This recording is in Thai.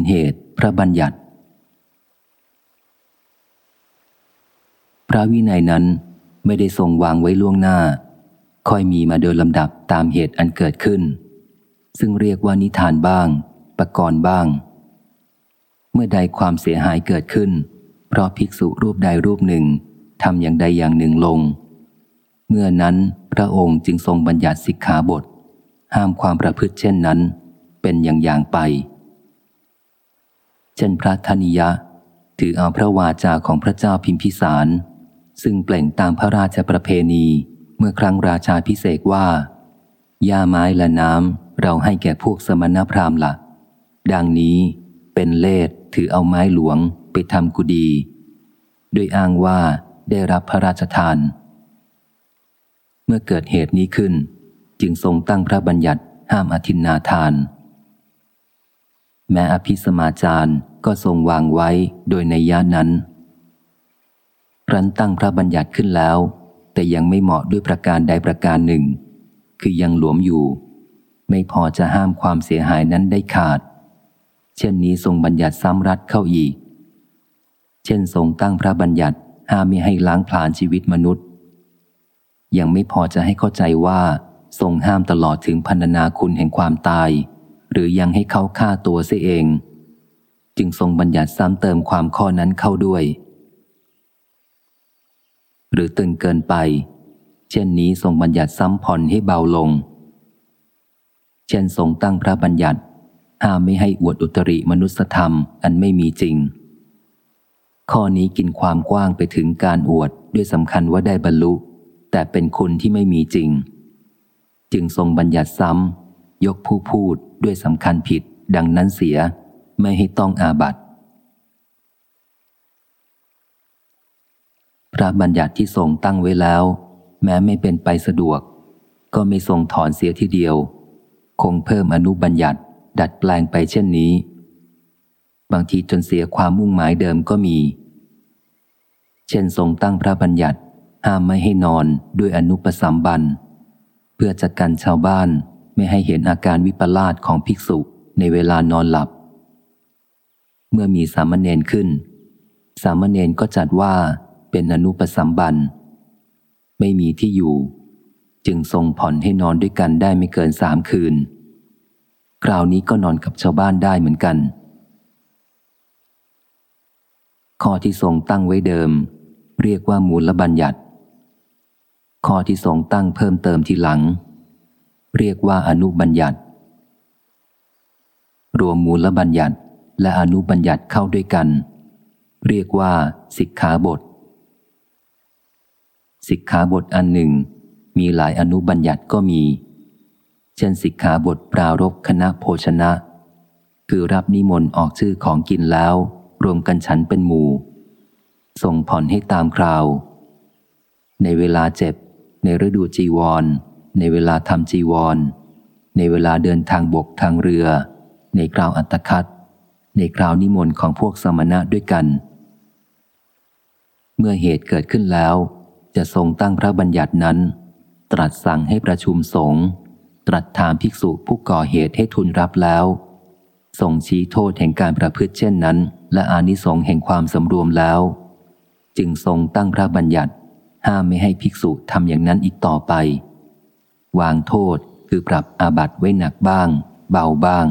ลเหตุ พระบัญญัติ พระวินัยนั้นไม่ได้ทรงวางไว้ล่วงหน้า ค่อยมีมาโดยลำดับตามเหตุอันเกิดขึ้น ซึ่งเรียกว่านิทานบ้าง ประกรณ์บ้าง เมื่อใดความเสียหายเกิดขึ้น เพราะภิกษุรูปใดรูปหนึ่งทำอย่างใดอย่างหนึ่งลง เมื่อนั้นพระองค์จึงทรงบัญญัติสิกขาบท ห้ามความประพฤติเช่นนั้น เป็นอย่างอย่างไป ช่นพระธนิยะ ถือเอาพระวาจาของพระเจ้าพิมพิสาร ซึ่งเปล่งตามพระราชประเพณีเมื่อครั้งราชาพิเศษว่าหญ้าไม้และน้ำเราให้แก่พวกสมณพราหมณ์ละดังนี้เป็นเลศถือเอาไม้หลวงไปทำกุดีโดยอ้างว่าได้รับพระราชทาน เมื่อเกิดเหตุนี้ขึ้น จึงทรงตั้งพระบัญญัติห้ามอธินนาทาน แม้อภิสมาจารย์ ก็ทรงวางไว้โดยในยานั้น รันตั้งพระบัญญัติขึ้นแล้ว แต่ยังไม่เหมาะด้วยประการใดประการหนึ่ง คือยังหลวมอยู่ ไม่พอจะห้ามความเสียหายนั้นได้ขาด เช่นนี้ทรงบัญญัติซ้ำรัดเข้าอีก เช่นทรงตั้งพระบัญญัติห้ามไม่ให้ล้างผลาญชีวิตมนุษย์ ยังไม่พอจะให้เข้าใจว่าทรงห้ามตลอดถึงพันนาคุณแห่งความตาย หรือยังให้เขาฆ่าตัวเสียเอง จึงทรงบัญญัติซ้ำเติมความข้อนั้นเข้าด้วย หรือตึงเกินไป เช่นนี้ทรงบัญญัติซ้ำผ่อนให้เบาลง เช่นทรงตั้งพระบัญญัติห้ามไม่ให้อวดอุตริมนุสธรรมอันไม่มีจริง ข้อนี้กินความกว้างไปถึงการอวดด้วยสำคัญว่าได้บรรลุ แต่เป็นคุณที่ไม่มีจริง จึงทรงบัญญัติซ้ำยกผู้พูดด้วยสำคัญผิดดังนั้นเสีย ไม่ให้ต้องอาบัตพระบัญญัติที่ทรงตั้งไว้แล้ว แม้ไม่เป็นไปสะดวก ก็ไม่ทรงถอนเสียทีเดียว คงเพิ่มอนุบัญญัติดัดแปลงไปเช่นนี้ บางทีจนเสียความมุ่งหมายเดิมก็มี เช่นทรงตั้งพระบัญญัติห้ามไม่ให้นอนด้วยอนุปสัมบัน เพื่อจัดการชาวบ้านไม่ให้เห็นอาการวิปลาสของภิกษุในเวลานอนหลับ เมื่อมีสามเณรขึ้น สามเณรก็จัดว่าเป็นอนุปสัมบัน ไม่มีที่อยู่ จึงทรงผ่อนให้นอนด้วยกันได้ไม่เกินสามคืน คราวนี้ก็นอนกับชาวบ้านได้เหมือนกัน ข้อที่ทรงตั้งไว้เดิม เรียกว่ามูลบัญญัติ ข้อที่ทรงตั้งเพิ่มเติมทีหลัง เรียกว่าอนุบัญญัติ รวมมูลบัญญัติ และอนุบัญญัติเข้าด้วยกัน เรียกว่า สิกขาบท สิกขาบทอันหนึ่ง มีหลายอนุบัญญัติก็มี เช่นสิกขาบทปรารบคณะโภชนะ คือรับนิมนต์ออกชื่อของกินแล้ว รวมกันฉันเป็นหมู่ส่งผ่อนให้ตามคราว ในเวลาเจ็บ ในฤดูจีวร ในเวลาทำจีวร ในเวลาเดินทางบกทางเรือ ในคราวอัตคัด ในคราวนิมนต์ของพวกสมณะด้วยกัน เมื่อเหตุเกิดขึ้นแล้ว จะทรงตั้งพระบัญญัตินั้น ตรัสสั่งให้ประชุมสงฆ์ตรัสถามภิกษุผู้ก่อเหตุให้ทุนรับแล้วส่งชี้โทษแห่งการประพฤติเช่นนั้น และอานิสงส์แห่งความสำรวมแล้ว จึงทรงตั้งพระบัญญัติ ห้ามไม่ให้ภิกษุทำอย่างนั้นอีกต่อไป วางโทษคือปรับอาบัติไว้หนักบ้าง เบาบ้าง